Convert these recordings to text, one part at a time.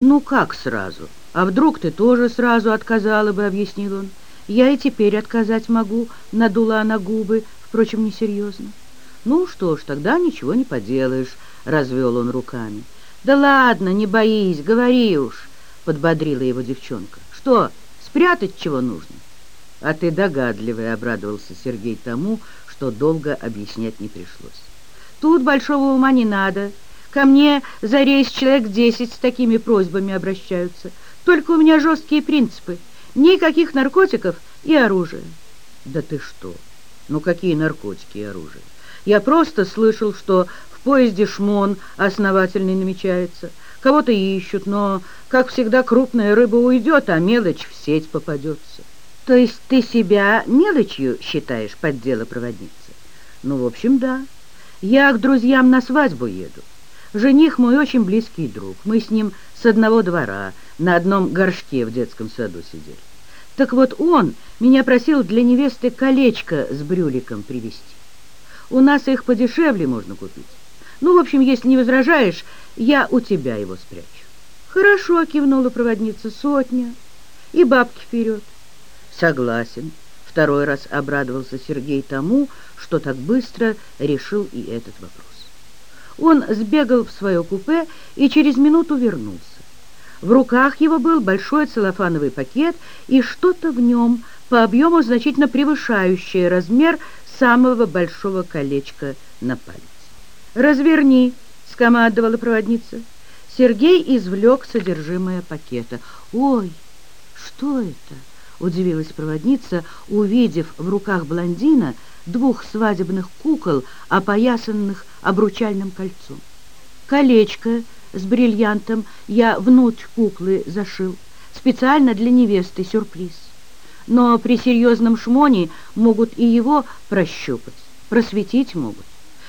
«Ну как сразу? А вдруг ты тоже сразу отказала бы?» — объяснил он. «Я и теперь отказать могу», — надула она губы, впрочем, несерьезно. «Ну что ж, тогда ничего не поделаешь», — развел он руками. «Да ладно, не боись, говори уж», — подбодрила его девчонка. «Что, спрятать чего нужно?» «А ты догадливый», — обрадовался Сергей тому, что долго объяснять не пришлось. «Тут большого ума не надо», Ко мне за рейс человек десять с такими просьбами обращаются. Только у меня жесткие принципы. Никаких наркотиков и оружия. Да ты что? Ну какие наркотики и оружие? Я просто слышал, что в поезде шмон основательный намечается. Кого-то ищут, но, как всегда, крупная рыба уйдет, а мелочь в сеть попадется. То есть ты себя мелочью считаешь, поддела проводница? Ну, в общем, да. Я к друзьям на свадьбу еду. Жених мой очень близкий друг. Мы с ним с одного двора, на одном горшке в детском саду сидели. Так вот он меня просил для невесты колечко с брюликом привезти. У нас их подешевле можно купить. Ну, в общем, если не возражаешь, я у тебя его спрячу. Хорошо, кивнула проводница, сотня. И бабки вперед. Согласен. Второй раз обрадовался Сергей тому, что так быстро решил и этот вопрос. Он сбегал в свое купе и через минуту вернулся. В руках его был большой целлофановый пакет и что-то в нем по объему значительно превышающее размер самого большого колечка на палец. «Разверни», — скомандовала проводница. Сергей извлек содержимое пакета. «Ой, что это?» — удивилась проводница, увидев в руках блондина двух свадебных кукол, опоясанных обручальным кольцом. Колечко с бриллиантом я внутрь куклы зашил, специально для невесты сюрприз. Но при серьезном шмоне могут и его прощупать, просветить могут.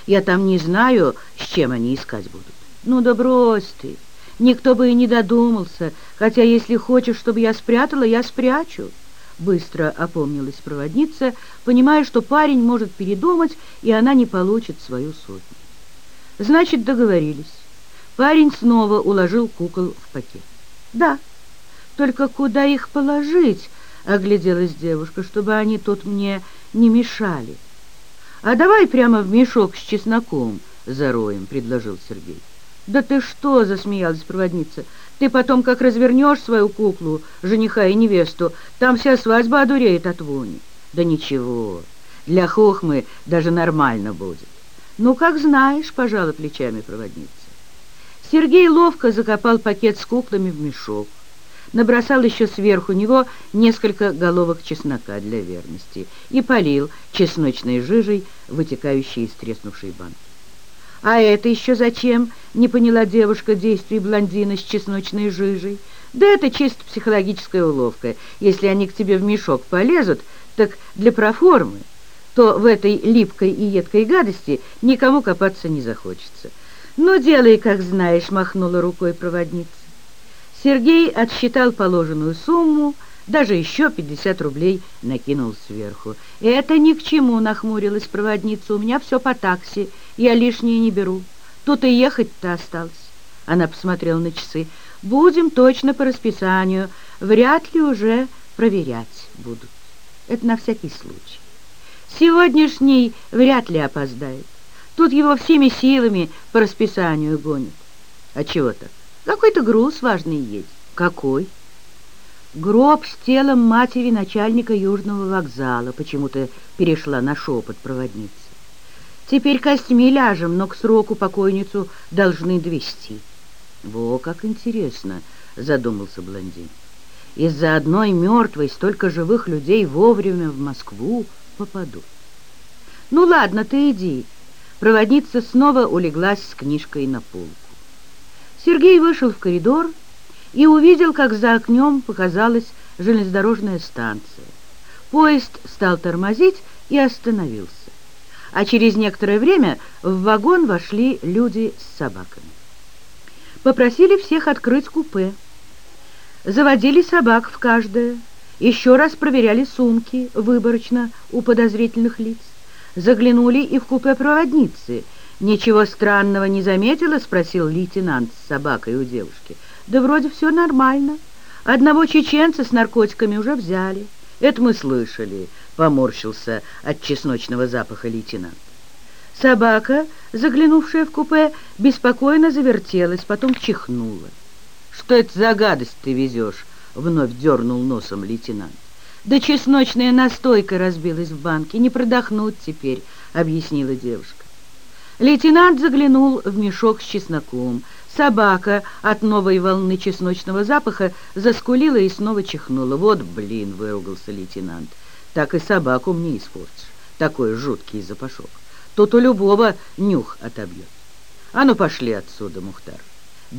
Я там не знаю, с чем они искать будут. Ну да брось ты, никто бы и не додумался, хотя если хочешь, чтобы я спрятала, я спрячу. Быстро опомнилась проводница, понимая, что парень может передумать, и она не получит свою сотню. Значит, договорились. Парень снова уложил кукол в пакет. Да, только куда их положить, огляделась девушка, чтобы они тут мне не мешали. А давай прямо в мешок с чесноком зароем, предложил Сергей. «Да ты что?» — засмеялась проводница. «Ты потом как развернешь свою куклу, жениха и невесту, там вся свадьба одуреет от вони». «Да ничего, для хохмы даже нормально будет». «Ну, как знаешь», — пожала плечами проводница. Сергей ловко закопал пакет с куклами в мешок. Набросал еще сверху него несколько головок чеснока для верности и полил чесночной жижей, вытекающей из треснувшей банки. «А это еще зачем?» — не поняла девушка действий блондина с чесночной жижей. «Да это чисто психологическая уловка. Если они к тебе в мешок полезут, так для проформы, то в этой липкой и едкой гадости никому копаться не захочется». «Ну, делай, как знаешь», — махнула рукой проводница. Сергей отсчитал положенную сумму, даже еще пятьдесят рублей накинул сверху. «Это ни к чему», — нахмурилась проводница. «У меня все по такси, я лишнее не беру. Тут и ехать-то осталось». Она посмотрела на часы. «Будем точно по расписанию. Вряд ли уже проверять будут. Это на всякий случай. Сегодняшний вряд ли опоздает. Тут его всеми силами по расписанию гонят. А чего так? Какой-то груз важный есть. Какой?» Гроб с телом матери начальника Южного вокзала почему-то перешла на шепот проводницы. Теперь костьми ляжем, но к сроку покойницу должны довести. Во, как интересно, задумался блондин. Из-за одной мертвой столько живых людей вовремя в Москву попадут. Ну ладно, ты иди. Проводница снова улеглась с книжкой на полку. Сергей вышел в коридор и увидел, как за окнем показалась железнодорожная станция. Поезд стал тормозить и остановился. А через некоторое время в вагон вошли люди с собаками. Попросили всех открыть купе. Заводили собак в каждое. Еще раз проверяли сумки выборочно у подозрительных лиц. Заглянули и в купе проводницы. «Ничего странного не заметила?» — спросил лейтенант с собакой у девушки. Да вроде все нормально. Одного чеченца с наркотиками уже взяли. Это мы слышали, поморщился от чесночного запаха лейтенант. Собака, заглянувшая в купе, беспокойно завертелась, потом чихнула. «Что это за гадость ты везешь?» — вновь дернул носом лейтенант. «Да чесночная настойка разбилась в банке, не продохнуть теперь», — объяснила девушка. Лейтенант заглянул в мешок с чесноком. Собака от новой волны чесночного запаха заскулила и снова чихнула. «Вот блин!» — выругался лейтенант. «Так и собаку мне испортишь. Такой жуткий запашок. Тут у любого нюх отобьет. А ну пошли отсюда, Мухтар!»